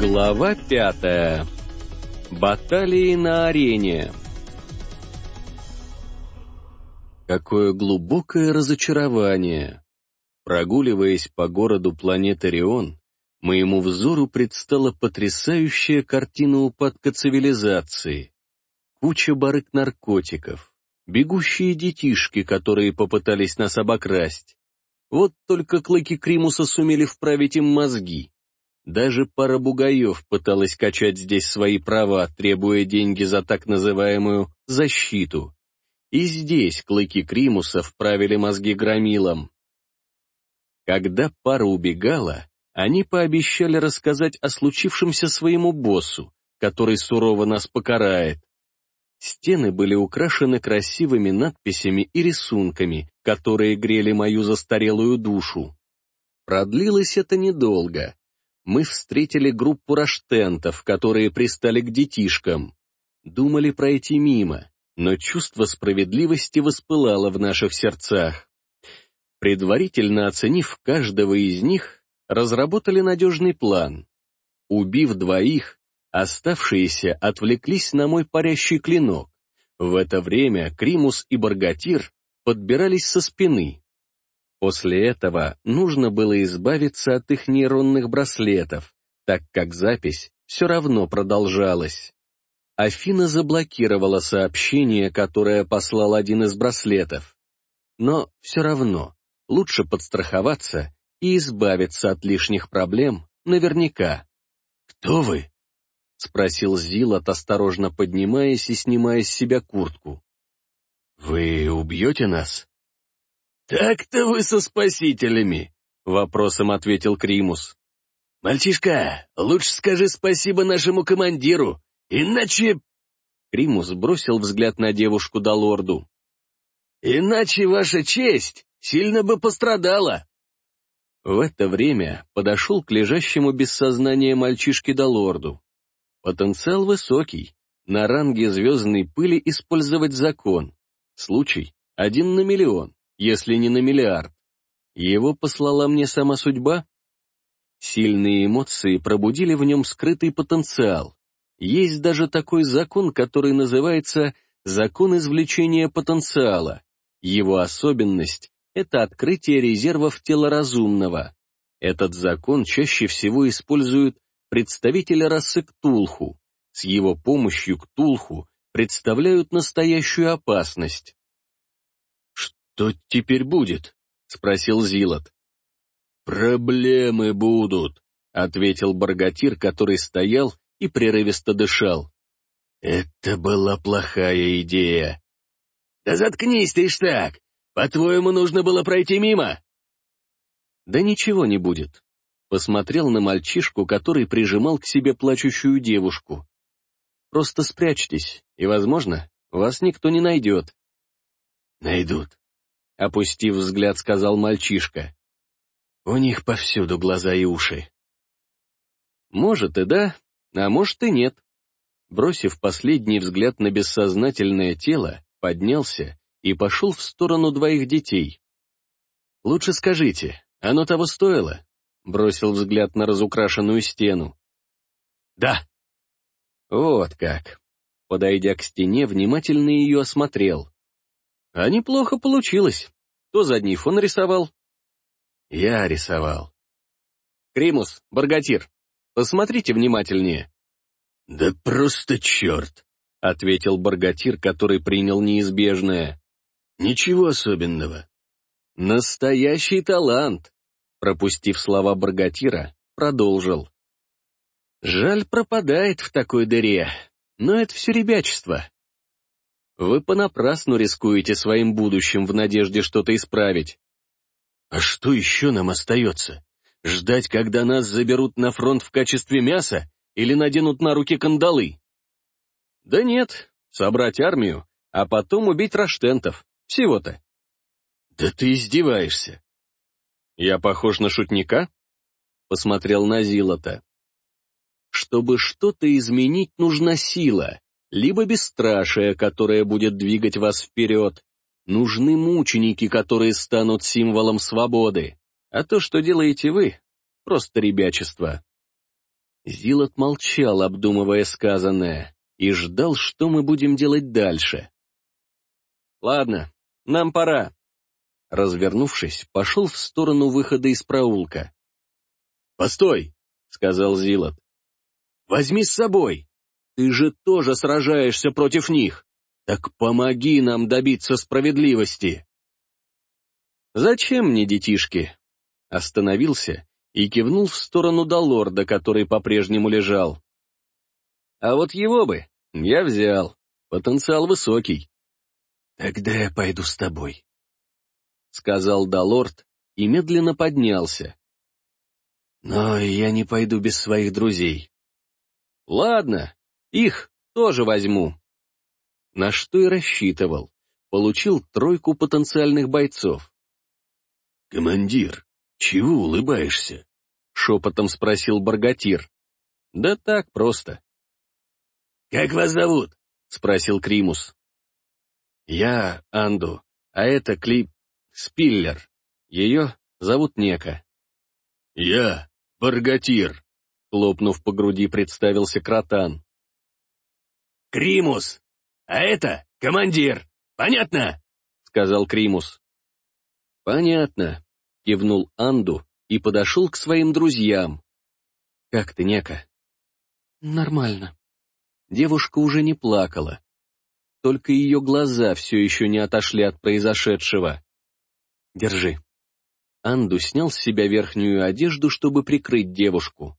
Глава пятая. Баталии на арене. Какое глубокое разочарование. Прогуливаясь по городу планеты Рион, моему взору предстала потрясающая картина упадка цивилизации. Куча барык наркотиков, бегущие детишки, которые попытались нас обокрасть. Вот только клыки Кримуса сумели вправить им мозги. Даже пара бугаев пыталась качать здесь свои права, требуя деньги за так называемую «защиту». И здесь клыки Кримуса вправили мозги громилам. Когда пара убегала, они пообещали рассказать о случившемся своему боссу, который сурово нас покарает. Стены были украшены красивыми надписями и рисунками, которые грели мою застарелую душу. Продлилось это недолго мы встретили группу раштентов, которые пристали к детишкам. Думали пройти мимо, но чувство справедливости воспылало в наших сердцах. Предварительно оценив каждого из них, разработали надежный план. Убив двоих, оставшиеся отвлеклись на мой парящий клинок. В это время Кримус и Баргатир подбирались со спины. После этого нужно было избавиться от их нейронных браслетов, так как запись все равно продолжалась. Афина заблокировала сообщение, которое послал один из браслетов. Но все равно лучше подстраховаться и избавиться от лишних проблем наверняка. «Кто вы?» — спросил Зилот, осторожно поднимаясь и снимая с себя куртку. «Вы убьете нас?» «Так-то вы со спасителями», — вопросом ответил Кримус. «Мальчишка, лучше скажи спасибо нашему командиру, иначе...» Кримус бросил взгляд на девушку до лорду. «Иначе ваша честь сильно бы пострадала». В это время подошел к лежащему без сознания мальчишке до лорду. Потенциал высокий, на ранге звездной пыли использовать закон. Случай один на миллион если не на миллиард. Его послала мне сама судьба? Сильные эмоции пробудили в нем скрытый потенциал. Есть даже такой закон, который называется «закон извлечения потенциала». Его особенность — это открытие резервов тела разумного. Этот закон чаще всего используют представители расы Ктулху. С его помощью Ктулху представляют настоящую опасность. «Что теперь будет?» — спросил Зилот. «Проблемы будут», — ответил Баргатир, который стоял и прерывисто дышал. «Это была плохая идея». «Да заткнись ты ж так! По-твоему, нужно было пройти мимо?» «Да ничего не будет», — посмотрел на мальчишку, который прижимал к себе плачущую девушку. «Просто спрячьтесь, и, возможно, вас никто не найдет». «Найдут», — опустив взгляд, сказал мальчишка. «У них повсюду глаза и уши». «Может и да, а может и нет». Бросив последний взгляд на бессознательное тело, поднялся и пошел в сторону двоих детей. «Лучше скажите, оно того стоило?» Бросил взгляд на разукрашенную стену. «Да». «Вот как». Подойдя к стене, внимательно ее осмотрел. А неплохо получилось. Кто задний фон рисовал? Я рисовал. Кримус, Баргатир, посмотрите внимательнее. Да просто черт, ответил Баргатир, который принял неизбежное. Ничего особенного. Настоящий талант, пропустив слова Баргатира, продолжил. Жаль, пропадает в такой дыре, но это все ребячество. Вы понапрасну рискуете своим будущим в надежде что-то исправить. А что еще нам остается? Ждать, когда нас заберут на фронт в качестве мяса или наденут на руки кандалы? Да нет, собрать армию, а потом убить раштентов. Всего-то. Да ты издеваешься. Я похож на шутника? Посмотрел на Зилота. Чтобы что-то изменить, нужна сила либо бесстрашие, которое будет двигать вас вперед. Нужны мученики, которые станут символом свободы. А то, что делаете вы, просто ребячество. Зилот молчал, обдумывая сказанное, и ждал, что мы будем делать дальше. «Ладно, нам пора». Развернувшись, пошел в сторону выхода из проулка. «Постой!» — сказал Зилот. «Возьми с собой! Ты же тоже сражаешься против них! Так помоги нам добиться справедливости!» «Зачем мне детишки?» Остановился и кивнул в сторону Долорда, который по-прежнему лежал. «А вот его бы я взял. Потенциал высокий». «Тогда я пойду с тобой», — сказал Долорд и медленно поднялся. «Но я не пойду без своих друзей». «Ладно, их тоже возьму». На что и рассчитывал. Получил тройку потенциальных бойцов. «Командир, чего улыбаешься?» — шепотом спросил Баргатир. «Да так просто». «Как вас зовут?» — спросил Кримус. «Я Анду, а это Клип Спиллер. Ее зовут Нека». «Я Баргатир», — хлопнув по груди, представился Кротан. «Кримус, а это командир, понятно?» — сказал Кримус. «Понятно», — кивнул Анду и подошел к своим друзьям. «Как ты, Нека?» «Нормально». Девушка уже не плакала. Только ее глаза все еще не отошли от произошедшего. «Держи». Анду снял с себя верхнюю одежду, чтобы прикрыть девушку.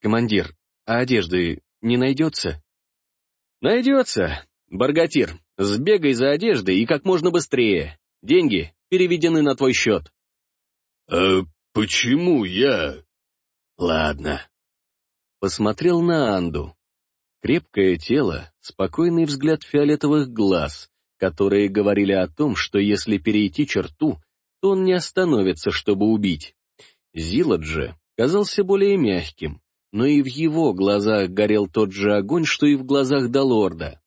«Командир, а одежды не найдется?» «Найдется. Баргатир, сбегай за одеждой и как можно быстрее. Деньги переведены на твой счет». «А почему я...» «Ладно». Посмотрел на Анду. Крепкое тело, спокойный взгляд фиолетовых глаз, которые говорили о том, что если перейти черту, то он не остановится, чтобы убить. Зилот же казался более мягким, но и в его глазах горел тот же огонь, что и в глазах Долорда.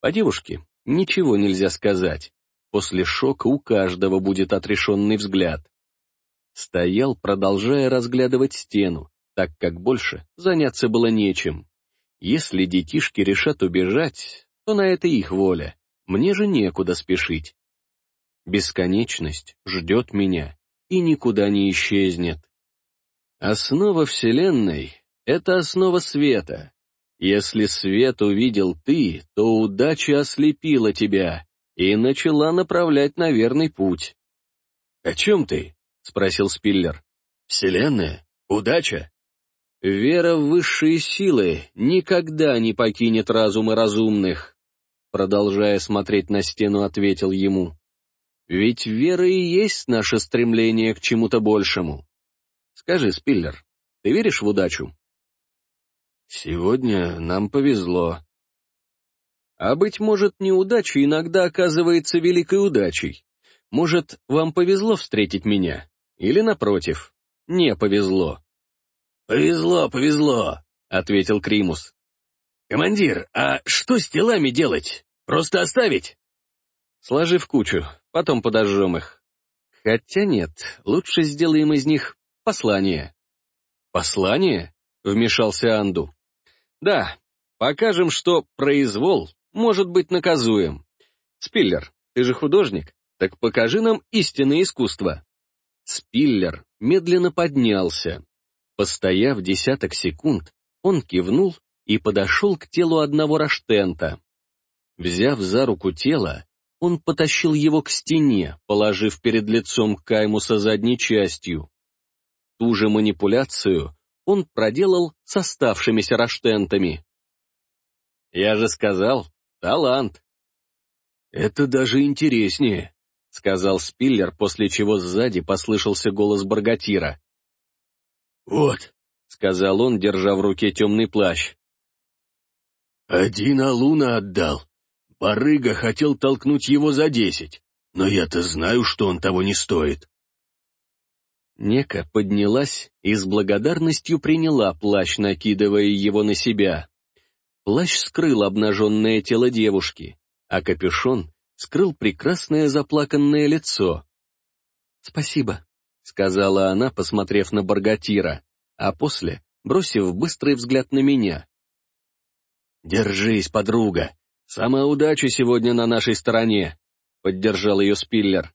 По девушке ничего нельзя сказать. После шока у каждого будет отрешенный взгляд. Стоял, продолжая разглядывать стену, так как больше заняться было нечем. Если детишки решат убежать, то на это их воля. Мне же некуда спешить. Бесконечность ждет меня и никуда не исчезнет. Основа Вселенной — это основа света. Если свет увидел ты, то удача ослепила тебя, и начала направлять на верный путь. «О чем ты?» — спросил Спиллер. «Вселенная? Удача?» «Вера в высшие силы никогда не покинет разумы разумных», продолжая смотреть на стену, ответил ему. «Ведь вера и есть наше стремление к чему-то большему. Скажи, Спиллер, ты веришь в удачу?» «Сегодня нам повезло», а, быть может, неудача иногда оказывается великой удачей. Может, вам повезло встретить меня? Или, напротив, не повезло? «Повезло, повезло», — ответил Кримус. «Командир, а что с телами делать? Просто оставить?» «Сложи в кучу, потом подожжем их. Хотя нет, лучше сделаем из них послание». «Послание?» — вмешался Анду. «Да, покажем, что произвол может быть наказуем. Спиллер, ты же художник, так покажи нам истинное искусство. Спиллер медленно поднялся. Постояв десяток секунд, он кивнул и подошел к телу одного раштента. Взяв за руку тело, он потащил его к стене, положив перед лицом Каймуса задней частью. Ту же манипуляцию он проделал с оставшимися раштентами. «Я же сказал, Талант. Это даже интереснее, сказал Спиллер, после чего сзади послышался голос Баргатира. Вот, сказал он, держа в руке темный плащ. Один Алуна отдал. Барыга хотел толкнуть его за десять, но я-то знаю, что он того не стоит. Нека поднялась и с благодарностью приняла плащ, накидывая его на себя. Плащ скрыл обнаженное тело девушки, а капюшон скрыл прекрасное заплаканное лицо. «Спасибо», — сказала она, посмотрев на Баргатира, а после бросив быстрый взгляд на меня. «Держись, подруга! Сама удача сегодня на нашей стороне!» — поддержал ее Спиллер.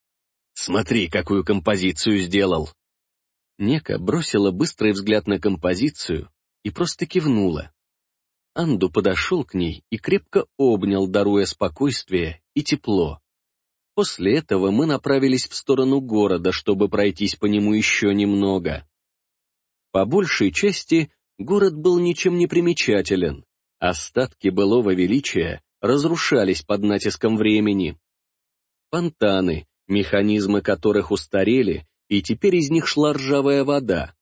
«Смотри, какую композицию сделал!» Нека бросила быстрый взгляд на композицию и просто кивнула. Анду подошел к ней и крепко обнял, даруя спокойствие и тепло. После этого мы направились в сторону города, чтобы пройтись по нему еще немного. По большей части город был ничем не примечателен. Остатки былого величия разрушались под натиском времени. Фонтаны, механизмы которых устарели, и теперь из них шла ржавая вода.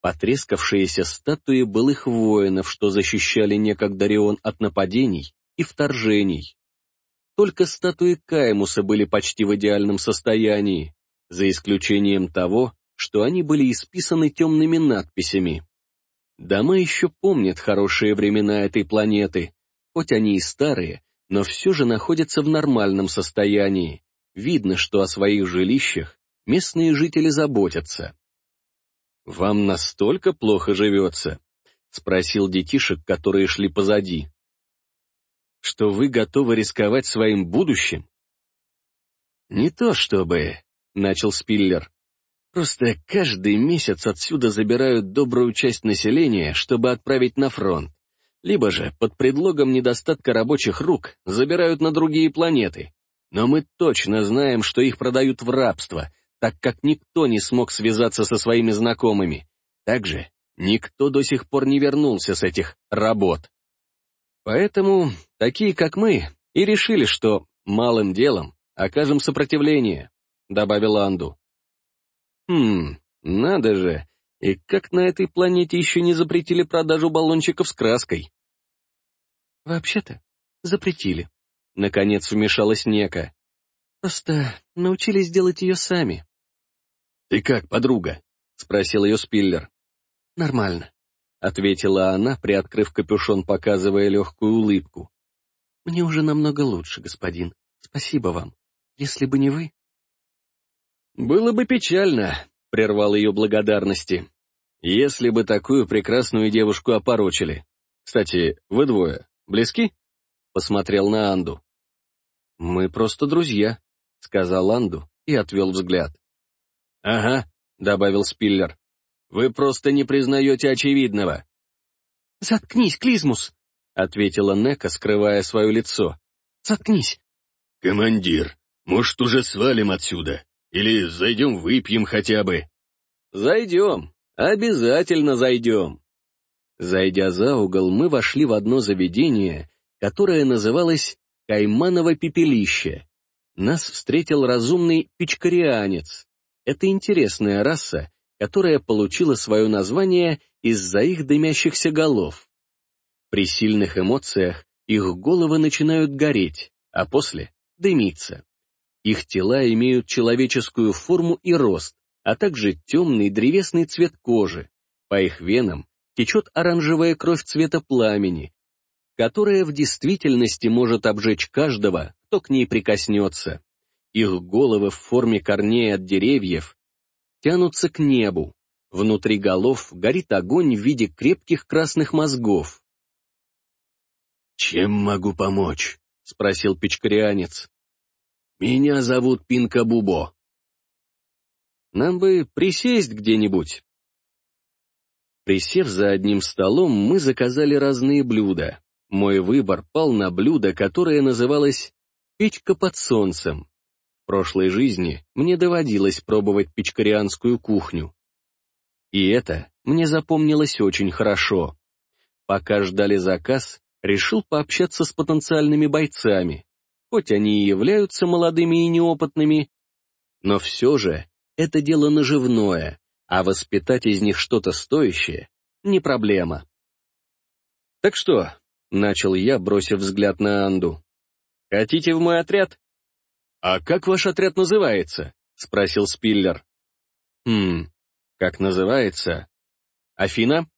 Потрескавшиеся статуи былых воинов, что защищали некогда Рион от нападений и вторжений. Только статуи Каймуса были почти в идеальном состоянии, за исключением того, что они были исписаны темными надписями. Дома еще помнят хорошие времена этой планеты, хоть они и старые, но все же находятся в нормальном состоянии. Видно, что о своих жилищах местные жители заботятся. «Вам настолько плохо живется?» — спросил детишек, которые шли позади что вы готовы рисковать своим будущим? Не то чтобы, — начал Спиллер. Просто каждый месяц отсюда забирают добрую часть населения, чтобы отправить на фронт. Либо же, под предлогом недостатка рабочих рук, забирают на другие планеты. Но мы точно знаем, что их продают в рабство, так как никто не смог связаться со своими знакомыми. Также никто до сих пор не вернулся с этих работ. Поэтому такие, как мы, и решили, что малым делом окажем сопротивление», — добавил Анду. «Хм, надо же, и как на этой планете еще не запретили продажу баллончиков с краской?» «Вообще-то, запретили», — наконец вмешалась Нека. «Просто научились делать ее сами». «Ты как, подруга?» — спросил ее Спиллер. «Нормально. — ответила она, приоткрыв капюшон, показывая легкую улыбку. «Мне уже намного лучше, господин. Спасибо вам. Если бы не вы...» «Было бы печально», — прервал ее благодарности. «Если бы такую прекрасную девушку опорочили. Кстати, вы двое близки?» — посмотрел на Анду. «Мы просто друзья», — сказал Анду и отвел взгляд. «Ага», — добавил Спиллер. Вы просто не признаете очевидного». «Заткнись, Клизмус!» — ответила Нека, скрывая свое лицо. «Заткнись!» «Командир, может, уже свалим отсюда? Или зайдем выпьем хотя бы?» «Зайдем. Обязательно зайдем». Зайдя за угол, мы вошли в одно заведение, которое называлось «Кайманово пепелище». Нас встретил разумный пичкарианец. Это интересная раса, которая получила свое название из-за их дымящихся голов. При сильных эмоциях их головы начинают гореть, а после — дымиться. Их тела имеют человеческую форму и рост, а также темный древесный цвет кожи. По их венам течет оранжевая кровь цвета пламени, которая в действительности может обжечь каждого, кто к ней прикоснется. Их головы в форме корней от деревьев тянутся к небу. Внутри голов горит огонь в виде крепких красных мозгов. «Чем могу помочь?» — спросил печкарианец. «Меня зовут Пинка Бубо». «Нам бы присесть где-нибудь». Присев за одним столом, мы заказали разные блюда. Мой выбор пал на блюдо, которое называлось «печка под солнцем». Прошлой жизни мне доводилось пробовать пичкарианскую кухню. И это мне запомнилось очень хорошо. Пока ждали заказ, решил пообщаться с потенциальными бойцами. Хоть они и являются молодыми и неопытными, но все же это дело наживное, а воспитать из них что-то стоящее — не проблема. «Так что?» — начал я, бросив взгляд на Анду. «Хотите в мой отряд?» «А как ваш отряд называется?» — спросил Спиллер. «Хм, как называется?» «Афина?»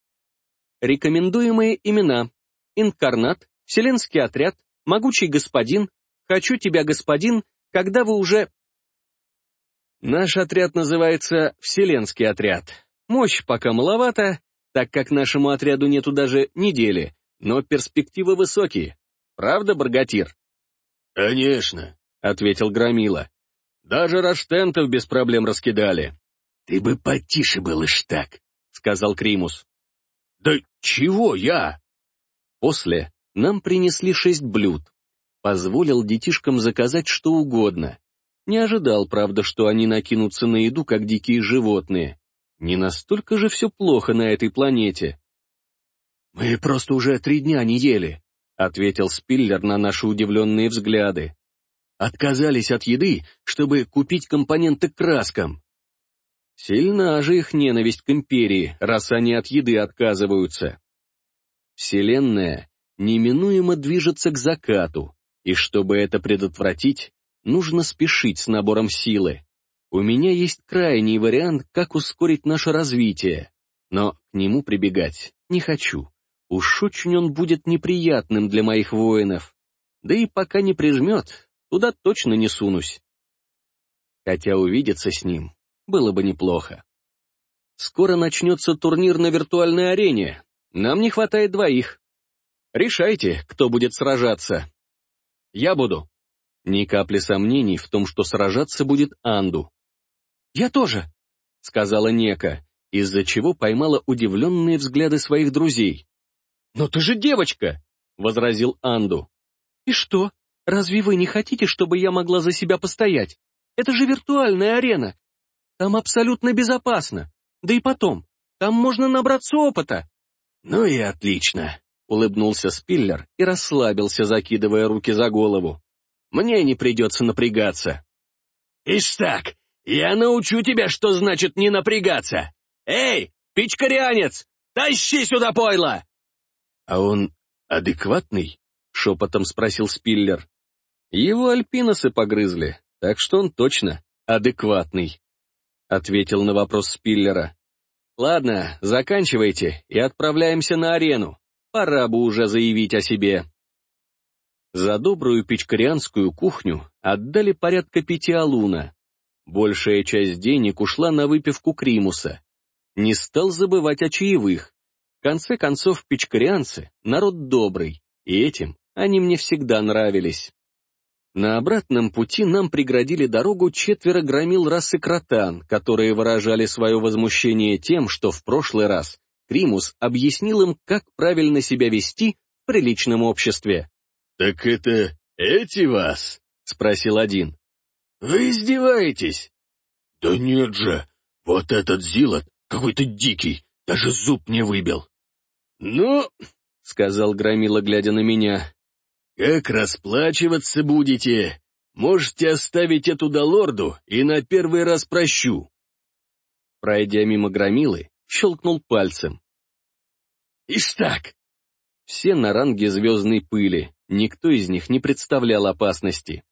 «Рекомендуемые имена. Инкарнат, Вселенский отряд, Могучий господин, Хочу тебя, господин, когда вы уже...» «Наш отряд называется Вселенский отряд. Мощь пока маловато, так как нашему отряду нету даже недели, но перспективы высокие. Правда, Баргатир? «Конечно», — ответил Громила. «Даже раштентов без проблем раскидали». «Ты бы потише был, так», — сказал Кримус. «Да чего я?» После нам принесли шесть блюд. Позволил детишкам заказать что угодно. Не ожидал, правда, что они накинутся на еду, как дикие животные. Не настолько же все плохо на этой планете. «Мы просто уже три дня не ели», — ответил Спиллер на наши удивленные взгляды. «Отказались от еды, чтобы купить компоненты к краскам». Сильна же их ненависть к империи, раз они от еды отказываются. Вселенная неминуемо движется к закату, и чтобы это предотвратить, нужно спешить с набором силы. У меня есть крайний вариант, как ускорить наше развитие, но к нему прибегать не хочу. Уж очень он будет неприятным для моих воинов. Да и пока не прижмет, туда точно не сунусь. Хотя увидеться с ним было бы неплохо. Скоро начнется турнир на виртуальной арене. Нам не хватает двоих. Решайте, кто будет сражаться. Я буду. Ни капли сомнений в том, что сражаться будет Анду. «Я тоже», — сказала Нека, из-за чего поймала удивленные взгляды своих друзей. «Но ты же девочка!» — возразил Анду. «И что? Разве вы не хотите, чтобы я могла за себя постоять? Это же виртуальная арена. Там абсолютно безопасно. Да и потом, там можно набраться опыта». «Ну и отлично», — улыбнулся Спиллер и расслабился, закидывая руки за голову. «Мне не придется напрягаться». «Ишь так, я научу тебя, что значит не напрягаться. Эй, пичкарианец, тащи сюда пойло!» «А он адекватный?» — шепотом спросил Спиллер. «Его альпиносы погрызли, так что он точно адекватный», — ответил на вопрос Спиллера. «Ладно, заканчивайте и отправляемся на арену. Пора бы уже заявить о себе». За добрую пичкарианскую кухню отдали порядка пяти алуна. Большая часть денег ушла на выпивку Кримуса. Не стал забывать о чаевых. В конце концов, пичкарианцы — народ добрый, и этим они мне всегда нравились. На обратном пути нам преградили дорогу четверо громил расы кротан, которые выражали свое возмущение тем, что в прошлый раз Кримус объяснил им, как правильно себя вести в приличном обществе. «Так это эти вас?» — спросил один. «Вы издеваетесь?» «Да нет же, вот этот Зилот какой-то дикий, даже зуб не выбил». «Ну», — сказал Громила, глядя на меня, — «как расплачиваться будете? Можете оставить эту долорду и на первый раз прощу». Пройдя мимо Громилы, щелкнул пальцем. «Ишь так!» Все на ранге звездной пыли, никто из них не представлял опасности.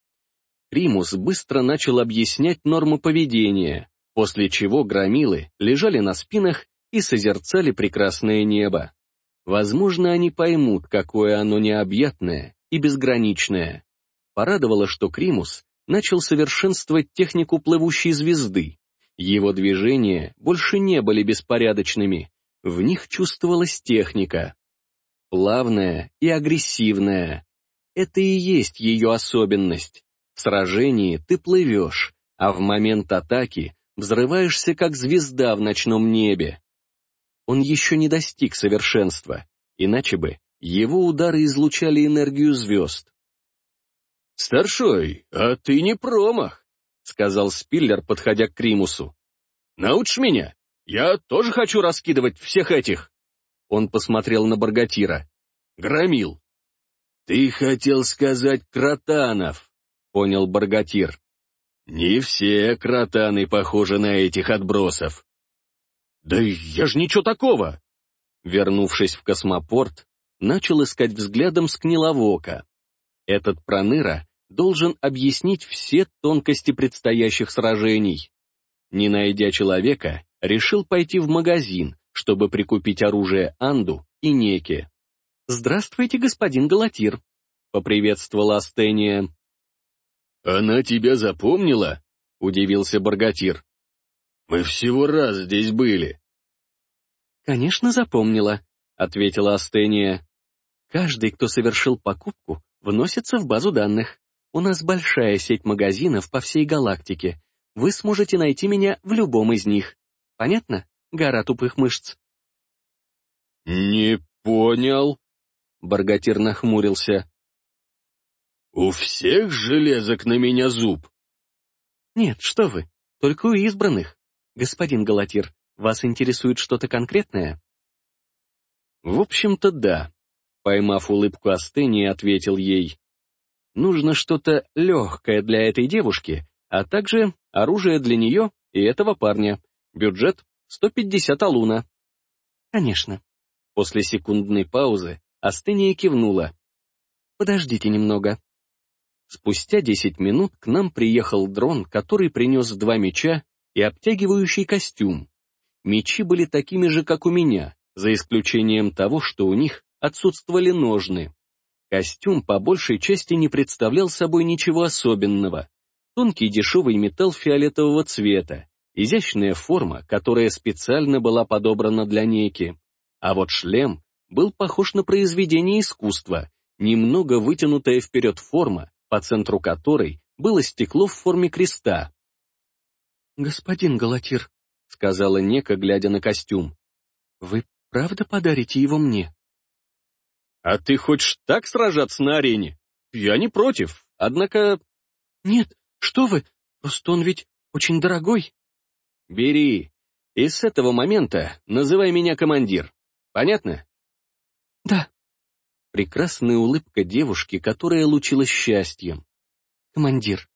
Примус быстро начал объяснять нормы поведения, после чего громилы лежали на спинах и созерцали прекрасное небо. Возможно, они поймут, какое оно необъятное и безграничное. Порадовало, что Кримус начал совершенствовать технику плывущей звезды. Его движения больше не были беспорядочными, в них чувствовалась техника. Плавная и агрессивная. Это и есть ее особенность. В сражении ты плывешь, а в момент атаки взрываешься, как звезда в ночном небе. Он еще не достиг совершенства, иначе бы его удары излучали энергию звезд. «Старшой, а ты не промах», — сказал Спиллер, подходя к Кримусу. «Научишь меня? Я тоже хочу раскидывать всех этих». Он посмотрел на Баргатира. «Громил». «Ты хотел сказать кротанов», понял Баргатир. «Не все кротаны похожи на этих отбросов». «Да я ж ничего такого!» Вернувшись в космопорт, начал искать взглядом Скниловока. Этот проныра должен объяснить все тонкости предстоящих сражений. Не найдя человека, решил пойти в магазин, чтобы прикупить оружие Анду и Неке. «Здравствуйте, господин Галатир», — поприветствовала Астения. «Она тебя запомнила?» — удивился Баргатир. «Мы всего раз здесь были». «Конечно, запомнила», — ответила Астения. «Каждый, кто совершил покупку, вносится в базу данных. У нас большая сеть магазинов по всей галактике. Вы сможете найти меня в любом из них. Понятно? Гора тупых мышц». «Не понял», — Баргатир нахмурился. «У всех железок на меня зуб?» «Нет, что вы, только у избранных. Господин Галатир, вас интересует что-то конкретное?» «В общем-то, да», — поймав улыбку Астыни, ответил ей. «Нужно что-то легкое для этой девушки, а также оружие для нее и этого парня. Бюджет — 150 алуна». «Конечно». После секундной паузы Астыния кивнула. «Подождите немного». Спустя десять минут к нам приехал дрон, который принес два меча и обтягивающий костюм. Мечи были такими же, как у меня, за исключением того, что у них отсутствовали ножны. Костюм по большей части не представлял собой ничего особенного. Тонкий дешевый металл фиолетового цвета, изящная форма, которая специально была подобрана для неки. А вот шлем был похож на произведение искусства, немного вытянутая вперед форма, по центру которой было стекло в форме креста. «Господин Галатир», — сказала Нека, глядя на костюм, — «вы правда подарите его мне?» «А ты хочешь так сражаться на арене? Я не против, однако...» «Нет, что вы, просто он ведь очень дорогой». «Бери, и с этого момента называй меня командир. Понятно?» «Да», прекрасная улыбка девушки, которая лучилась счастьем. «Командир».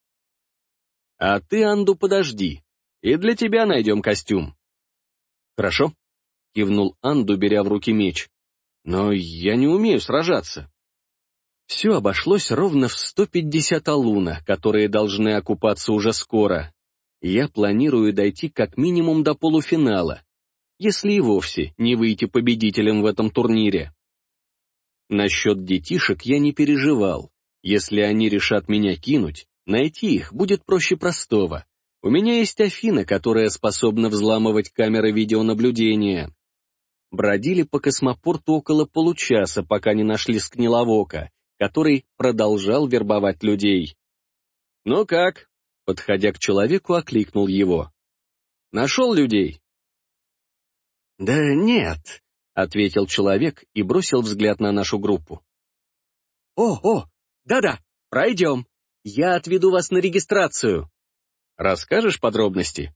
«А ты, Анду, подожди, и для тебя найдем костюм». «Хорошо», — кивнул Анду, беря в руки меч. «Но я не умею сражаться». Все обошлось ровно в 150 алуна, которые должны окупаться уже скоро. Я планирую дойти как минимум до полуфинала, если и вовсе не выйти победителем в этом турнире. Насчет детишек я не переживал. Если они решат меня кинуть, найти их будет проще простого. У меня есть Афина, которая способна взламывать камеры видеонаблюдения. Бродили по космопорту около получаса, пока не нашли Скниловока, который продолжал вербовать людей. «Ну как?» — подходя к человеку, окликнул его. «Нашел людей?» «Да нет», — ответил человек и бросил взгляд на нашу группу. «О, о, да-да, пройдем. Я отведу вас на регистрацию». «Расскажешь подробности?»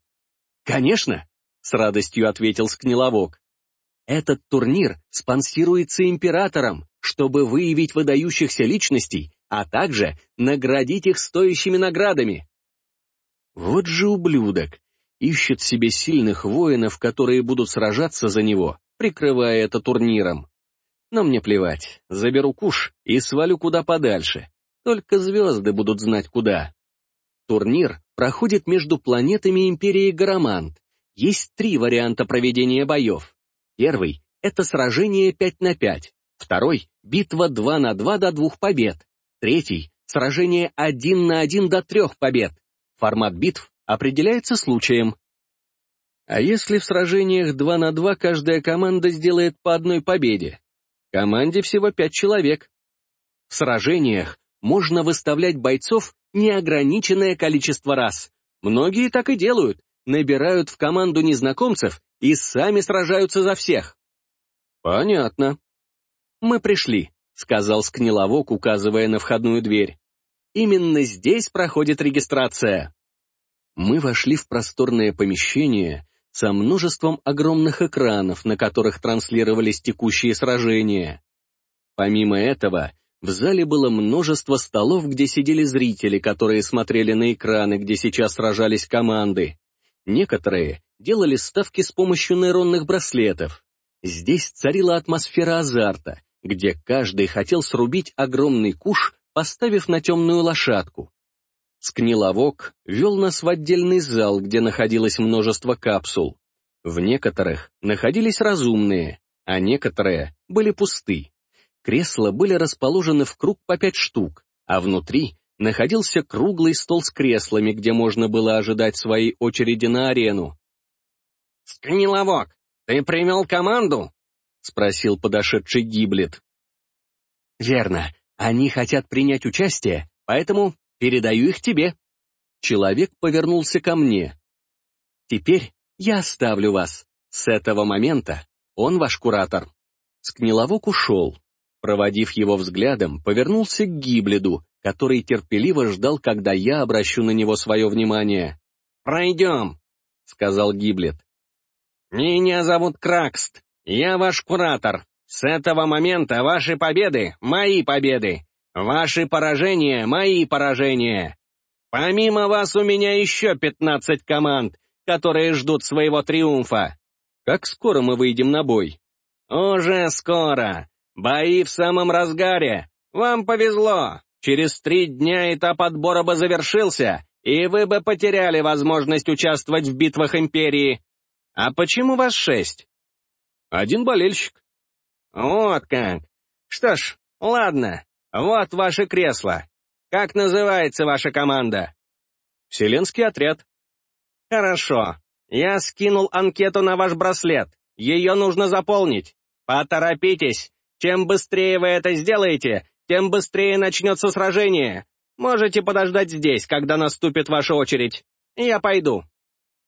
«Конечно», — с радостью ответил Скниловок. «Этот турнир спонсируется императором, чтобы выявить выдающихся личностей, а также наградить их стоящими наградами». Вот же ублюдок! Ищет себе сильных воинов, которые будут сражаться за него, прикрывая это турниром. Но мне плевать, заберу куш и свалю куда подальше. Только звезды будут знать куда. Турнир проходит между планетами Империи Гарамант. Есть три варианта проведения боев. Первый — это сражение 5 на 5. Второй — битва 2 на 2 до двух побед. Третий — сражение 1 на 1 до трех побед. Формат битв определяется случаем. А если в сражениях 2 на 2 каждая команда сделает по одной победе? В команде всего 5 человек. В сражениях можно выставлять бойцов неограниченное количество раз. Многие так и делают, набирают в команду незнакомцев и сами сражаются за всех. Понятно. Мы пришли, сказал Скниловок, указывая на входную дверь. Именно здесь проходит регистрация. Мы вошли в просторное помещение, со множеством огромных экранов, на которых транслировались текущие сражения. Помимо этого, в зале было множество столов, где сидели зрители, которые смотрели на экраны, где сейчас сражались команды. Некоторые делали ставки с помощью нейронных браслетов. Здесь царила атмосфера азарта, где каждый хотел срубить огромный куш, поставив на темную лошадку. Скниловок вел нас в отдельный зал, где находилось множество капсул. В некоторых находились разумные, а некоторые были пусты. Кресла были расположены в круг по пять штук, а внутри находился круглый стол с креслами, где можно было ожидать своей очереди на арену. «Скниловок, ты примел команду?» — спросил подошедший Гиблет. «Верно. Они хотят принять участие, поэтому передаю их тебе». Человек повернулся ко мне. «Теперь я оставлю вас. С этого момента он ваш куратор». Скниловок ушел. Проводив его взглядом, повернулся к Гибледу, который терпеливо ждал, когда я обращу на него свое внимание. «Пройдем», — сказал Гиблет. «Меня зовут Кракст. Я ваш куратор. С этого момента ваши победы — мои победы. Ваши поражения — мои поражения. Помимо вас у меня еще пятнадцать команд, которые ждут своего триумфа. Как скоро мы выйдем на бой? Уже скоро. Бои в самом разгаре. Вам повезло. Через три дня этап отбора бы завершился, и вы бы потеряли возможность участвовать в битвах Империи. А почему вас шесть? Один болельщик. Вот как. Что ж, ладно. Вот ваше кресло. Как называется ваша команда? Вселенский отряд. Хорошо. Я скинул анкету на ваш браслет. Ее нужно заполнить. Поторопитесь. Чем быстрее вы это сделаете, тем быстрее начнется сражение. Можете подождать здесь, когда наступит ваша очередь. Я пойду».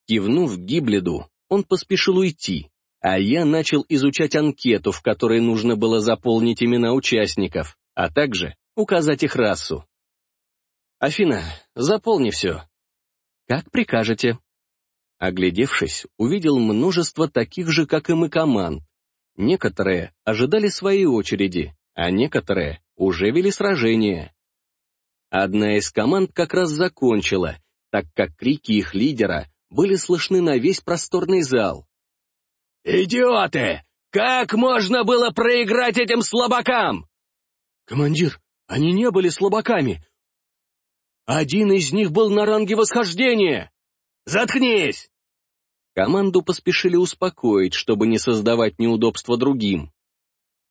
Кивнув Гибледу, он поспешил уйти, а я начал изучать анкету, в которой нужно было заполнить имена участников, а также указать их расу. «Афина, заполни все». «Как прикажете». Оглядевшись, увидел множество таких же, как и мы, команд. Некоторые ожидали своей очереди, а некоторые уже вели сражение. Одна из команд как раз закончила, так как крики их лидера были слышны на весь просторный зал. «Идиоты! Как можно было проиграть этим слабакам?» «Командир, они не были слабаками. Один из них был на ранге восхождения. Заткнись!» Команду поспешили успокоить, чтобы не создавать неудобства другим.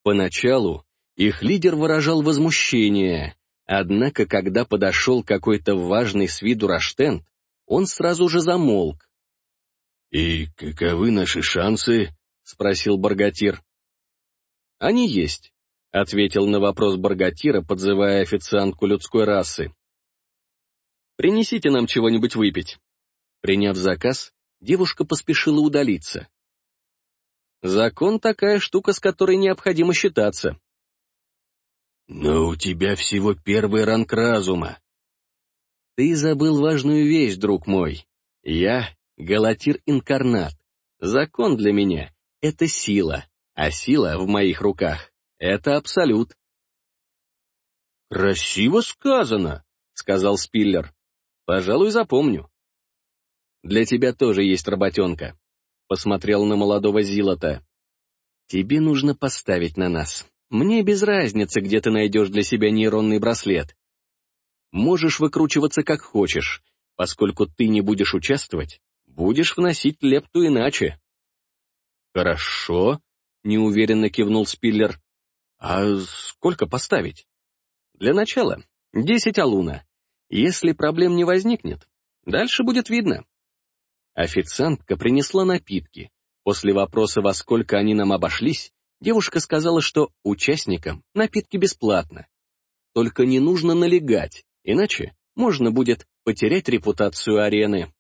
Поначалу их лидер выражал возмущение, однако когда подошел какой-то важный с виду Раштент, он сразу же замолк. «И каковы наши шансы?» — спросил Баргатир. «Они есть», — ответил на вопрос Баргатира, подзывая официантку людской расы. «Принесите нам чего-нибудь выпить». Приняв заказ, девушка поспешила удалиться. «Закон — такая штука, с которой необходимо считаться», «Но у тебя всего первый ранг разума». «Ты забыл важную вещь, друг мой. Я — Галатир-инкарнат. Закон для меня — это сила, а сила в моих руках — это абсолют». «Красиво сказано», — сказал Спиллер. «Пожалуй, запомню». «Для тебя тоже есть работенка», — посмотрел на молодого Зилота. «Тебе нужно поставить на нас. Мне без разницы, где ты найдешь для себя нейронный браслет. Можешь выкручиваться как хочешь, поскольку ты не будешь участвовать, будешь вносить лепту иначе. Хорошо, неуверенно кивнул Спиллер. А сколько поставить? Для начала, десять алуна. Если проблем не возникнет, дальше будет видно. Официантка принесла напитки. После вопроса, во сколько они нам обошлись, Девушка сказала, что участникам напитки бесплатно. Только не нужно налегать, иначе можно будет потерять репутацию арены.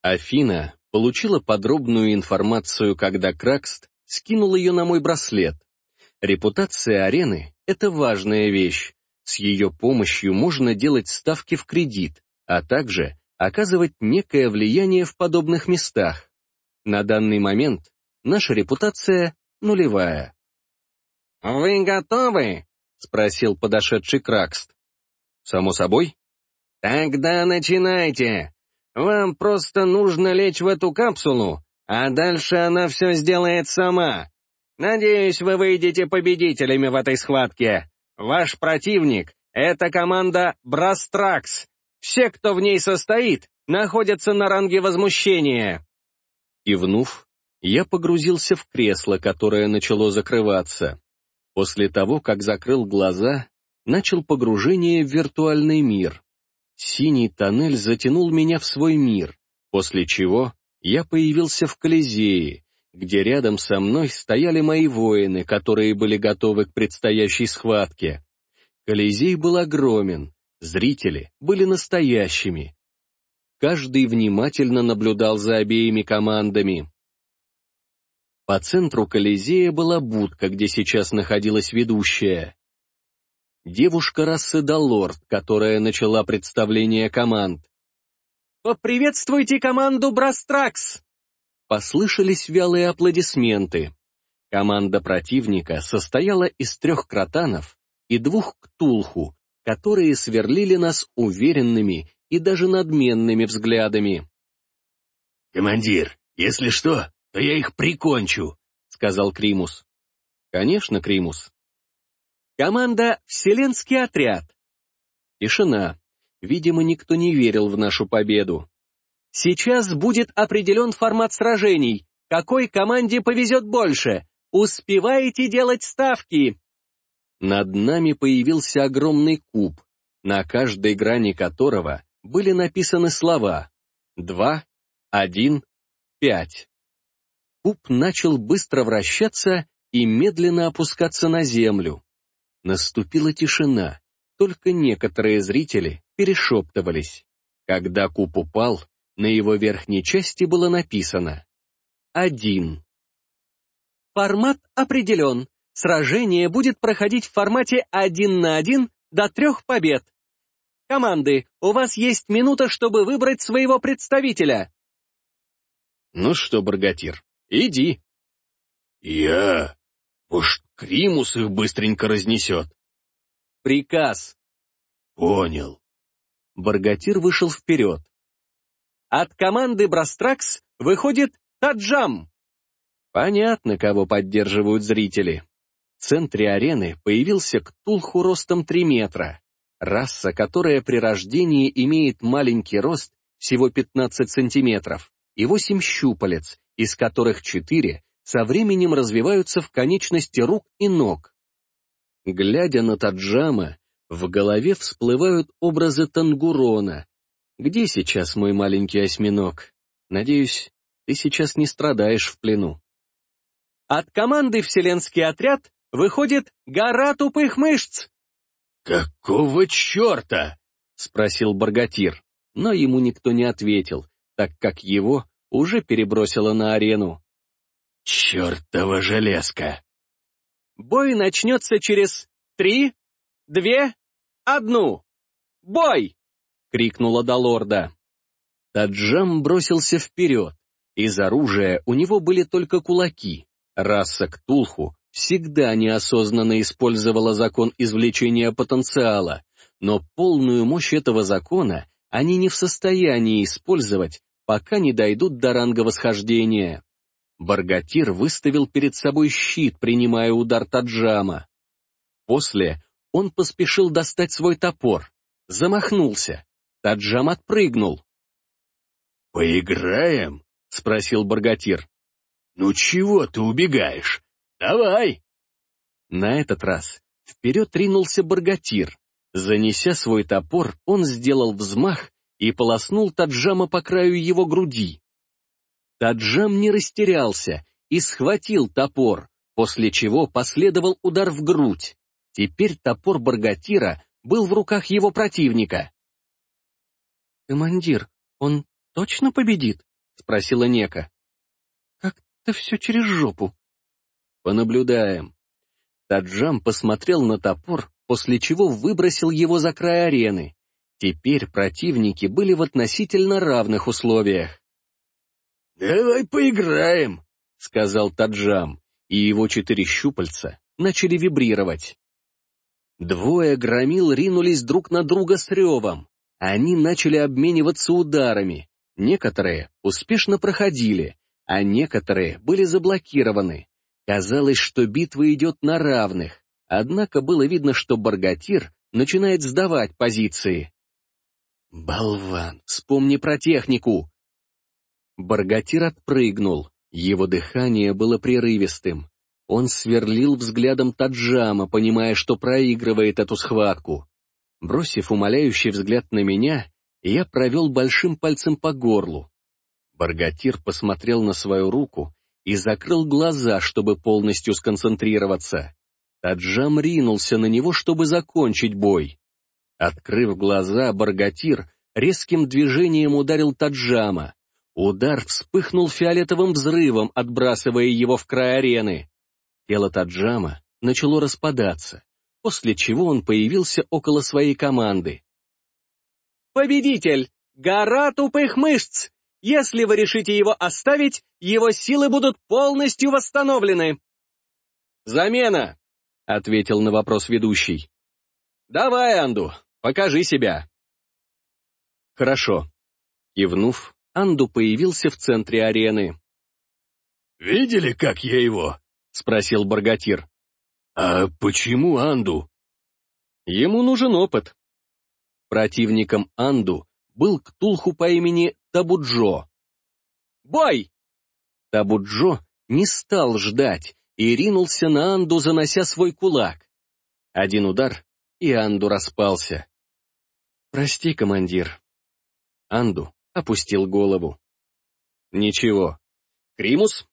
Афина получила подробную информацию, когда Кракст скинул ее на мой браслет. Репутация арены — это важная вещь. С ее помощью можно делать ставки в кредит, а также оказывать некое влияние в подобных местах. На данный момент наша репутация нулевая. «Вы готовы?» — спросил подошедший Кракст. «Само собой». «Тогда начинайте. Вам просто нужно лечь в эту капсулу, а дальше она все сделает сама. Надеюсь, вы выйдете победителями в этой схватке. Ваш противник — это команда Брастракс. Все, кто в ней состоит, находятся на ранге возмущения». Кивнув, я погрузился в кресло, которое начало закрываться. После того, как закрыл глаза, начал погружение в виртуальный мир. Синий тоннель затянул меня в свой мир, после чего я появился в Колизее, где рядом со мной стояли мои воины, которые были готовы к предстоящей схватке. Колизей был огромен, зрители были настоящими. Каждый внимательно наблюдал за обеими командами. По центру Колизея была будка, где сейчас находилась ведущая. Девушка расы Далорд, которая начала представление команд. «Поприветствуйте команду Брастракс!» Послышались вялые аплодисменты. Команда противника состояла из трех кротанов и двух ктулху, которые сверлили нас уверенными и даже надменными взглядами. «Командир, если что, то я их прикончу», — сказал Кримус. «Конечно, Кримус». «Команда «Вселенский отряд». Тишина. Видимо, никто не верил в нашу победу. «Сейчас будет определен формат сражений. Какой команде повезет больше? Успеваете делать ставки?» Над нами появился огромный куб, на каждой грани которого были написаны слова «два», «один», «пять». Куб начал быстро вращаться и медленно опускаться на землю. Наступила тишина, только некоторые зрители перешептывались. Когда куб упал, на его верхней части было написано «один». Формат определен. Сражение будет проходить в формате один на один до трех побед. Команды, у вас есть минута, чтобы выбрать своего представителя. Ну что, Баргатир, иди. Я? Уж Кримус их быстренько разнесет. Приказ. Понял. Баргатир вышел вперед. От команды Брастракс выходит Таджам. Понятно, кого поддерживают зрители. В центре арены появился Ктулху ростом 3 метра. Раса, которая при рождении имеет маленький рост, всего 15 сантиметров, и 8 щупалец, из которых 4 со временем развиваются в конечности рук и ног. Глядя на Таджама, в голове всплывают образы Тангурона. Где сейчас мой маленький осьминог? Надеюсь, ты сейчас не страдаешь в плену. От команды «Вселенский отряд» Выходит, гора тупых мышц!» «Какого черта?» — спросил Баргатир, но ему никто не ответил, так как его уже перебросило на арену. «Чертова железка!» «Бой начнется через три, две, одну! Бой!» — крикнула Далорда. Таджам бросился вперед. Из оружия у него были только кулаки. Раса Ктулху всегда неосознанно использовала закон извлечения потенциала, но полную мощь этого закона они не в состоянии использовать, пока не дойдут до ранга восхождения. Баргатир выставил перед собой щит, принимая удар Таджама. После он поспешил достать свой топор, замахнулся. Таджам отпрыгнул. «Поиграем?» — спросил Баргатир. «Ну чего ты убегаешь? «Давай!» На этот раз вперед ринулся Баргатир. Занеся свой топор, он сделал взмах и полоснул Таджама по краю его груди. Таджам не растерялся и схватил топор, после чего последовал удар в грудь. Теперь топор Баргатира был в руках его противника. «Командир, он точно победит?» — спросила Нека. «Как-то все через жопу». Понаблюдаем. Таджам посмотрел на топор, после чего выбросил его за край арены. Теперь противники были в относительно равных условиях. «Давай поиграем», — сказал Таджам, и его четыре щупальца начали вибрировать. Двое громил ринулись друг на друга с ревом. Они начали обмениваться ударами. Некоторые успешно проходили, а некоторые были заблокированы. Казалось, что битва идет на равных, однако было видно, что Баргатир начинает сдавать позиции. «Болван, вспомни про технику!» Баргатир отпрыгнул, его дыхание было прерывистым. Он сверлил взглядом Таджама, понимая, что проигрывает эту схватку. Бросив умоляющий взгляд на меня, я провел большим пальцем по горлу. Баргатир посмотрел на свою руку и закрыл глаза, чтобы полностью сконцентрироваться. Таджам ринулся на него, чтобы закончить бой. Открыв глаза, Баргатир резким движением ударил Таджама. Удар вспыхнул фиолетовым взрывом, отбрасывая его в край арены. Тело Таджама начало распадаться, после чего он появился около своей команды. «Победитель! Гора тупых мышц! Если вы решите его оставить, его силы будут полностью восстановлены!» «Замена!» — ответил на вопрос ведущий. «Давай, Анду, покажи себя!» «Хорошо». Кивнув, Анду появился в центре арены. «Видели, как я его?» — спросил Баргатир. «А почему Анду?» «Ему нужен опыт». Противником Анду был Ктулху по имени Табуджо. «Бой!» Табуджо не стал ждать и ринулся на Анду, занося свой кулак. Один удар, и Анду распался. «Прости, командир». Анду опустил голову. «Ничего. Кримус?»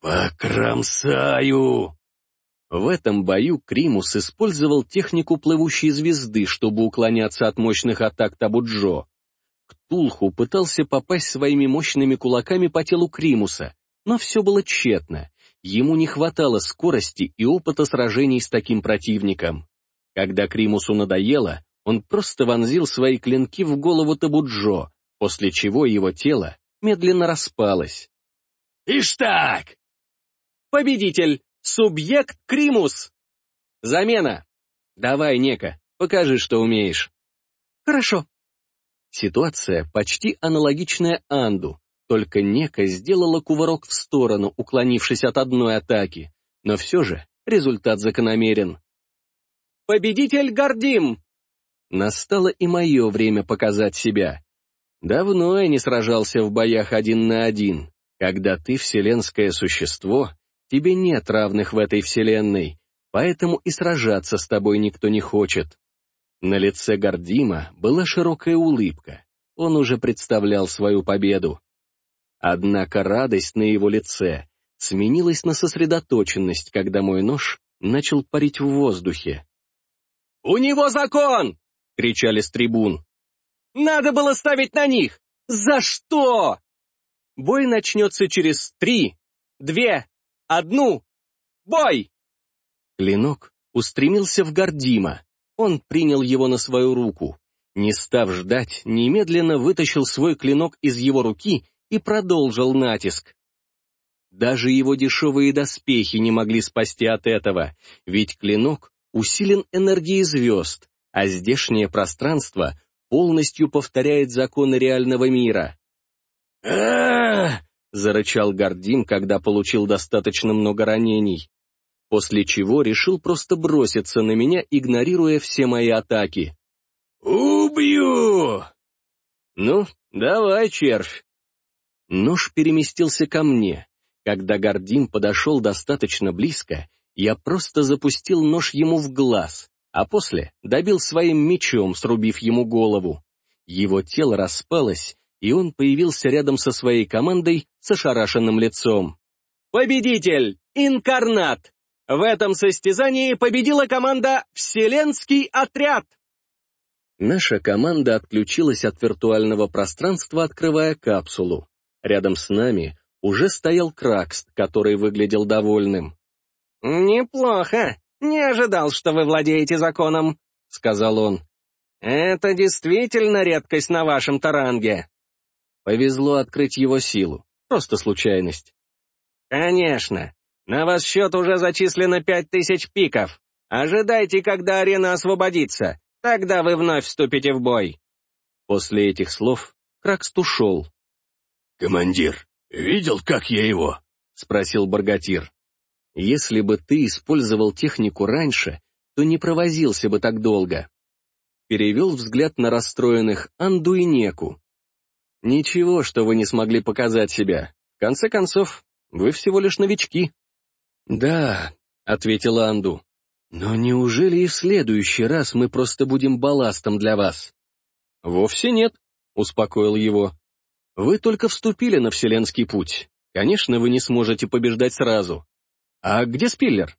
«Покромсаю!» В этом бою Кримус использовал технику плывущей звезды, чтобы уклоняться от мощных атак Табуджо. Ктулху пытался попасть своими мощными кулаками по телу Кримуса, но все было тщетно. Ему не хватало скорости и опыта сражений с таким противником. Когда Кримусу надоело, он просто вонзил свои клинки в голову Табуджо, после чего его тело медленно распалось. «Ишь так!» «Победитель! Субъект Кримус!» «Замена! Давай, Нека, покажи, что умеешь». «Хорошо». Ситуация почти аналогичная Анду, только Нека сделала кувырок в сторону, уклонившись от одной атаки, но все же результат закономерен. «Победитель Гордим!» Настало и мое время показать себя. Давно я не сражался в боях один на один. Когда ты вселенское существо, тебе нет равных в этой вселенной, поэтому и сражаться с тобой никто не хочет. На лице Гордима была широкая улыбка. Он уже представлял свою победу. Однако радость на его лице сменилась на сосредоточенность, когда мой нож начал парить в воздухе. «У него закон!» — кричали с трибун. Надо было ставить на них! За что? Бой начнется через три, две, одну. Бой! Клинок устремился в Гордима. Он принял его на свою руку. Не став ждать, немедленно вытащил свой клинок из его руки и продолжил натиск. Даже его дешевые доспехи не могли спасти от этого, ведь клинок усилен энергией звезд, а здешнее пространство полностью повторяет законы реального мира. а зарычал Гордим, когда получил достаточно много ранений, после чего решил просто броситься на меня, игнорируя все мои атаки. «Убью!» «Ну, давай, червь!» Нож переместился ко мне. Когда Гордим подошел достаточно близко, я просто запустил нож ему в глаз а после добил своим мечом, срубив ему голову. Его тело распалось, и он появился рядом со своей командой с ошарашенным лицом. «Победитель! Инкарнат! В этом состязании победила команда «Вселенский отряд». Наша команда отключилась от виртуального пространства, открывая капсулу. Рядом с нами уже стоял Кракст, который выглядел довольным. «Неплохо. «Не ожидал, что вы владеете законом», — сказал он. «Это действительно редкость на вашем таранге». Повезло открыть его силу. Просто случайность. «Конечно. На вас счет уже зачислено пять тысяч пиков. Ожидайте, когда арена освободится. Тогда вы вновь вступите в бой». После этих слов Кракст ушел. «Командир, видел, как я его?» — спросил Баргатир. Если бы ты использовал технику раньше, то не провозился бы так долго. Перевел взгляд на расстроенных Анду и Неку. Ничего, что вы не смогли показать себя. В конце концов, вы всего лишь новички. Да, ответила Анду. Но неужели и в следующий раз мы просто будем балластом для вас? Вовсе нет, успокоил его. Вы только вступили на вселенский путь. Конечно, вы не сможете побеждать сразу. А где Спиллер?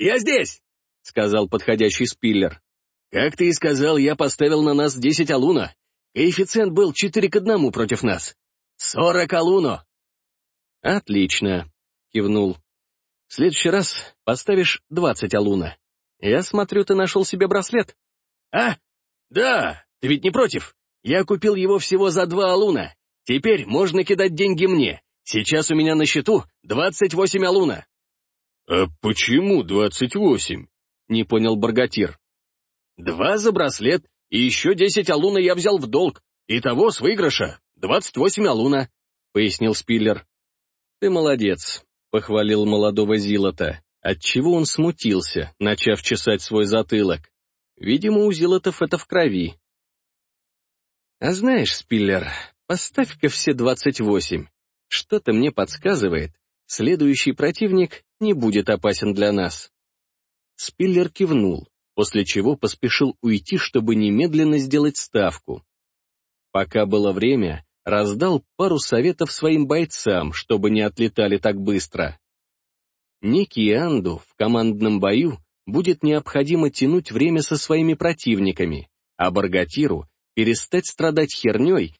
«Я здесь!» — сказал подходящий Спиллер. «Как ты и сказал, я поставил на нас десять алуна. Коэффициент был четыре к одному против нас. Сорок алуно!» «Отлично!» — кивнул. «В следующий раз поставишь двадцать алуна. Я смотрю, ты нашел себе браслет». «А? Да, ты ведь не против? Я купил его всего за два алуна. Теперь можно кидать деньги мне. Сейчас у меня на счету двадцать восемь алуна». «А почему двадцать восемь?» — не понял Баргатир. «Два за браслет, и еще десять алуна я взял в долг. Итого с выигрыша двадцать восемь алуна», — пояснил Спиллер. «Ты молодец», — похвалил молодого Зилота, отчего он смутился, начав чесать свой затылок. Видимо, у Зилотов это в крови. «А знаешь, Спиллер, поставь-ка все двадцать восемь. Что-то мне подсказывает, следующий противник не будет опасен для нас». Спиллер кивнул, после чего поспешил уйти, чтобы немедленно сделать ставку. Пока было время, раздал пару советов своим бойцам, чтобы не отлетали так быстро. Некий Анду в командном бою будет необходимо тянуть время со своими противниками, а Баргатиру перестать страдать херней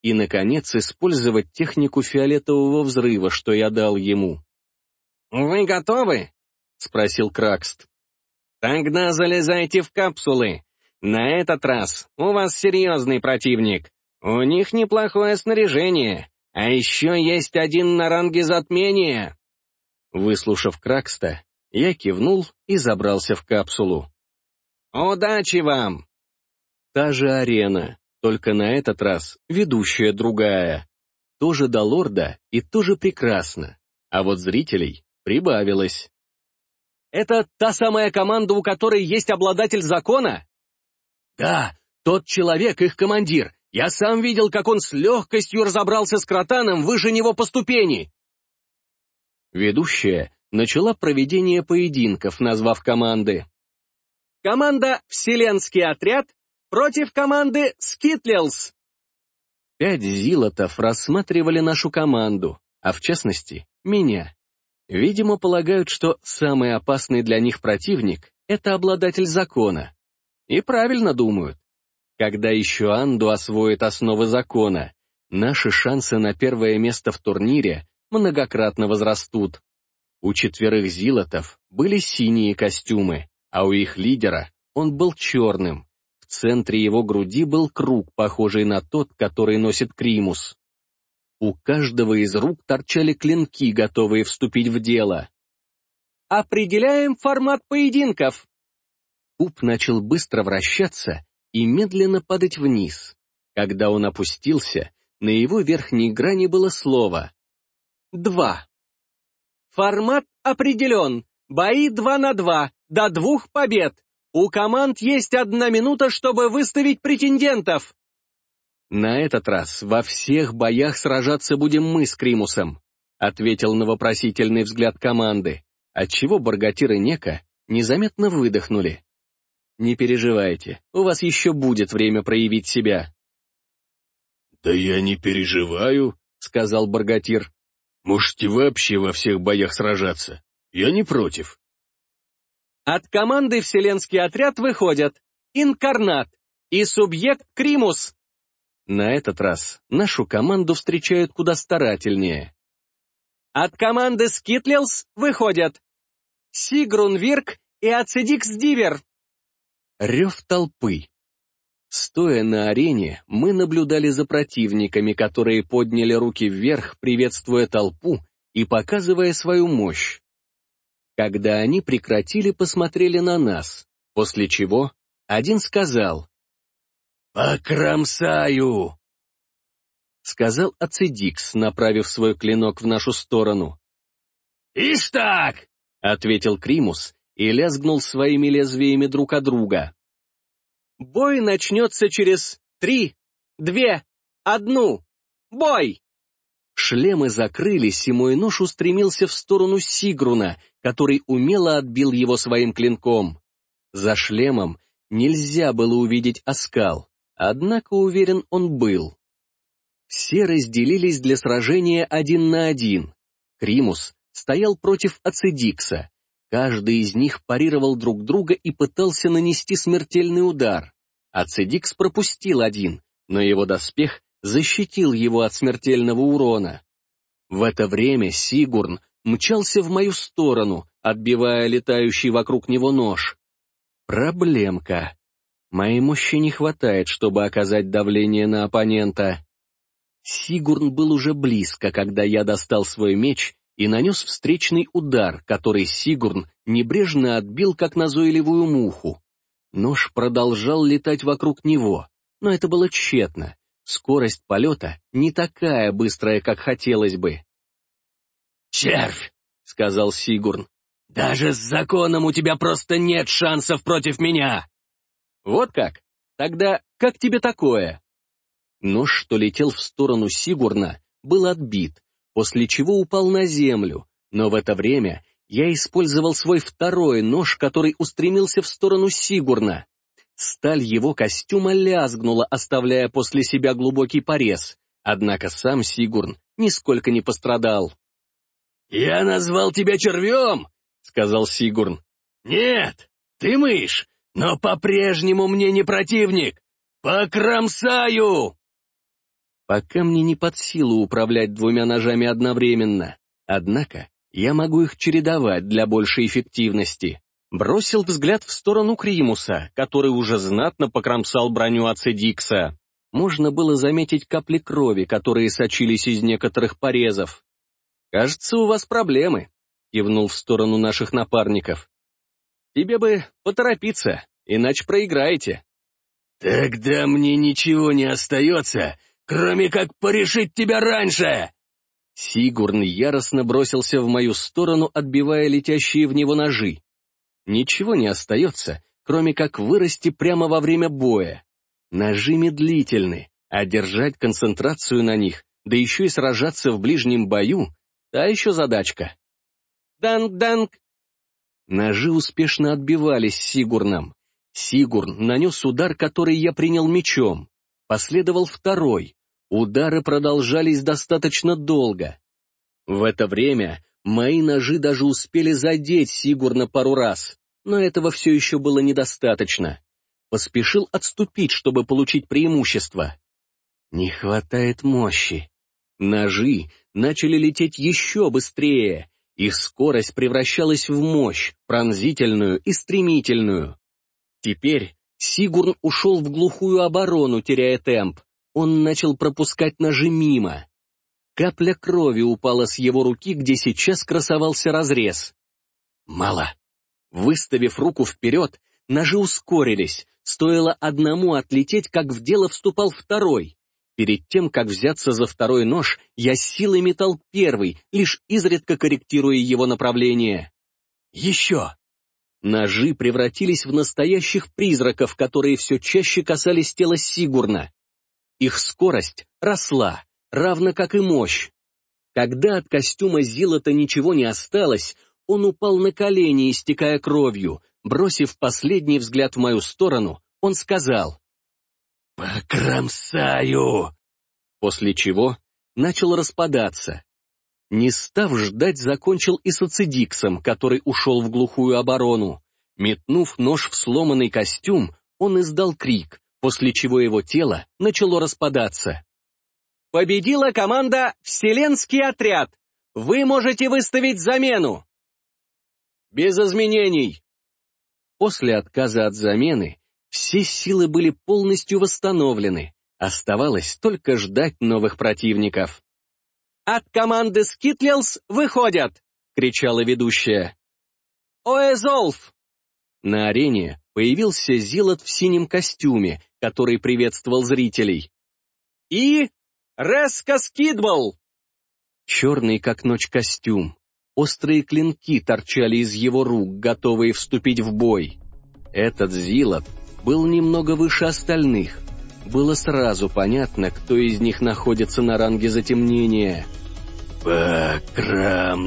и, наконец, использовать технику фиолетового взрыва, что я дал ему. «Вы готовы?» — спросил Кракст. «Тогда залезайте в капсулы. На этот раз у вас серьезный противник. У них неплохое снаряжение, а еще есть один на ранге затмения». Выслушав Кракста, я кивнул и забрался в капсулу. «Удачи вам!» Та же арена, только на этот раз ведущая другая. Тоже до лорда и тоже прекрасно. А вот зрителей прибавилось. «Это та самая команда, у которой есть обладатель закона?» «Да, тот человек, их командир. Я сам видел, как он с легкостью разобрался с кротаном выше него по ступени». Ведущая начала проведение поединков, назвав команды. «Команда «Вселенский отряд» против команды «Скитлелс». Пять зилотов рассматривали нашу команду, а в частности, меня. Видимо, полагают, что самый опасный для них противник — это обладатель закона. И правильно думают. Когда еще Анду освоит основы закона, наши шансы на первое место в турнире многократно возрастут. У четверых зилотов были синие костюмы, а у их лидера он был черным. В центре его груди был круг, похожий на тот, который носит Кримус. У каждого из рук торчали клинки, готовые вступить в дело. «Определяем формат поединков!» Куб начал быстро вращаться и медленно падать вниз. Когда он опустился, на его верхней грани было слово «два». Формат определен. Бои два на два, до двух побед. У команд есть одна минута, чтобы выставить претендентов. На этот раз во всех боях сражаться будем мы с Кримусом, ответил на вопросительный взгляд команды, отчего Баргатир и Нека незаметно выдохнули. Не переживайте, у вас еще будет время проявить себя. «Да я не переживаю», — сказал Баргатир. Можете вообще во всех боях сражаться. Я не против. От команды «Вселенский отряд» выходят Инкарнат и субъект Кримус. На этот раз нашу команду встречают куда старательнее. От команды Скитлилс выходят Сигрун Вирк и Ацидикс Дивер. Рев толпы. Стоя на арене, мы наблюдали за противниками, которые подняли руки вверх, приветствуя толпу и показывая свою мощь. Когда они прекратили, посмотрели на нас, после чего один сказал «Покромсаю!» Сказал Ацидикс, направив свой клинок в нашу сторону. «Ишь так!» — ответил Кримус и лязгнул своими лезвиями друг от друга. Бой начнется через три, две, одну. Бой! Шлемы закрылись, и мой нож устремился в сторону Сигруна, который умело отбил его своим клинком. За шлемом нельзя было увидеть оскал, однако уверен он был. Все разделились для сражения один на один. Кримус стоял против Ацидикса. Каждый из них парировал друг друга и пытался нанести смертельный удар. Ацидикс пропустил один, но его доспех защитил его от смертельного урона. В это время Сигурн мчался в мою сторону, отбивая летающий вокруг него нож. Проблемка. Моей мощи не хватает, чтобы оказать давление на оппонента. Сигурн был уже близко, когда я достал свой меч и нанес встречный удар, который Сигурн небрежно отбил, как назойливую муху. Нож продолжал летать вокруг него, но это было тщетно. Скорость полета не такая быстрая, как хотелось бы. «Червь!» — сказал Сигурн. «Даже с законом у тебя просто нет шансов против меня!» «Вот как? Тогда как тебе такое?» Нож, что летел в сторону Сигурна, был отбит, после чего упал на землю, но в это время я использовал свой второй нож, который устремился в сторону Сигурна. Сталь его костюма лязгнула, оставляя после себя глубокий порез, однако сам Сигурн нисколько не пострадал. «Я назвал тебя червем!» — сказал Сигурн. «Нет, ты мышь, но по-прежнему мне не противник! Покромсаю!» Пока мне не под силу управлять двумя ножами одновременно, однако я могу их чередовать для большей эффективности. Бросил взгляд в сторону Кримуса, который уже знатно покромсал броню Ацидикса. Можно было заметить капли крови, которые сочились из некоторых порезов. «Кажется, у вас проблемы», — кивнул в сторону наших напарников. «Тебе бы поторопиться, иначе проиграете». «Тогда мне ничего не остается, кроме как порешить тебя раньше!» Сигурн яростно бросился в мою сторону, отбивая летящие в него ножи. Ничего не остается, кроме как вырасти прямо во время боя. Ножи медлительны, а держать концентрацию на них, да еще и сражаться в ближнем бою, та еще задачка. Данг-данг! Ножи успешно отбивались Сигурном. Сигурн нанес удар, который я принял мечом. Последовал второй, Удары продолжались достаточно долго. В это время мои ножи даже успели задеть Сигурна пару раз, но этого все еще было недостаточно. Поспешил отступить, чтобы получить преимущество. Не хватает мощи. Ножи начали лететь еще быстрее, их скорость превращалась в мощь, пронзительную и стремительную. Теперь Сигурн ушел в глухую оборону, теряя темп, он начал пропускать ножи мимо. Капля крови упала с его руки, где сейчас красовался разрез. Мало. Выставив руку вперед, ножи ускорились. Стоило одному отлететь, как в дело вступал второй. Перед тем, как взяться за второй нож, я силой метал первый, лишь изредка корректируя его направление. Еще. Ножи превратились в настоящих призраков, которые все чаще касались тела Сигурна. Их скорость росла, равно как и мощь. Когда от костюма Зилота ничего не осталось, он упал на колени, истекая кровью. Бросив последний взгляд в мою сторону, он сказал «Покромсаю!» После чего начал распадаться. Не став ждать, закончил и с который ушел в глухую оборону. Метнув нож в сломанный костюм, он издал крик, после чего его тело начало распадаться. «Победила команда «Вселенский отряд». Вы можете выставить замену!» «Без изменений!» После отказа от замены все силы были полностью восстановлены. Оставалось только ждать новых противников. «От команды Скитлилс выходят!» — кричала ведущая. «Оэзолф!» На арене появился Зилот в синем костюме, который приветствовал зрителей. И Реска Скидбол! Черный как ночь костюм. Острые клинки торчали из его рук, готовые вступить в бой. Этот Зилот был немного выше остальных. Было сразу понятно, кто из них находится на ранге затемнения. «Покромсаю!»